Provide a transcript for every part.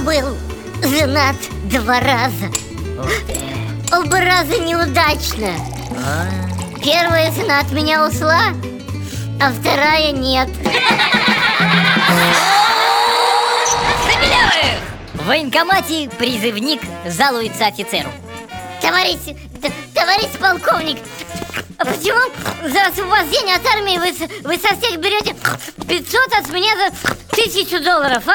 женат два раза. Оба раза неудачно. Первая жена от меня ушла, а вторая нет. В военкомате призывник жалуется офицеру. Товарищ, товарищ полковник, а почему за освобождение от армии вы, с- вы со всех берете 500 от меня за тысячу долларов, а?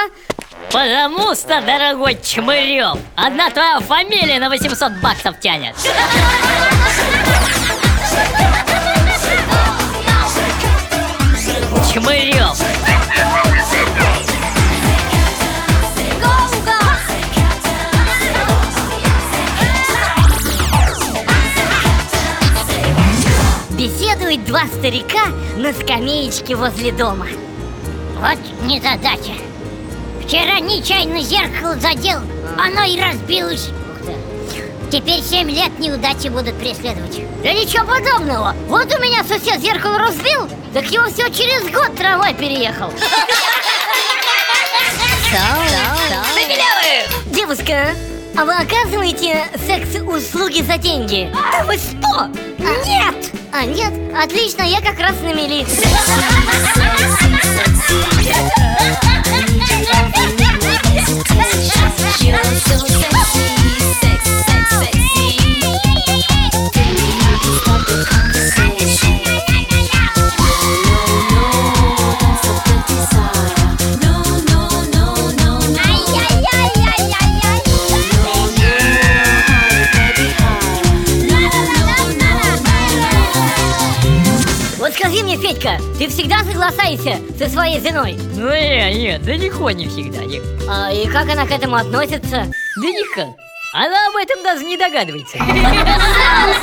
Потому что, дорогой Чмырев, одна твоя фамилия на 800 баксов тянет. Чмырев. Беседуют два старика на скамеечке возле дома. Вот незадача. Вчера нечаянно зеркало задел, оно и разбилось. Теперь семь лет неудачи будут преследовать. Да ничего подобного. Вот у меня сосед зеркало разбил, так его все через год трамвай переехал. Девушка, а вы оказываете секс-услуги за деньги? Да вы что? Нет! А нет? Отлично, я как раз на мели. скажи мне, Федька, ты всегда соглашаешься со своей женой? Ну нет, нет, далеко не всегда. Нет. А, и как она к этому относится? Да никак. Она об этом даже не догадывается.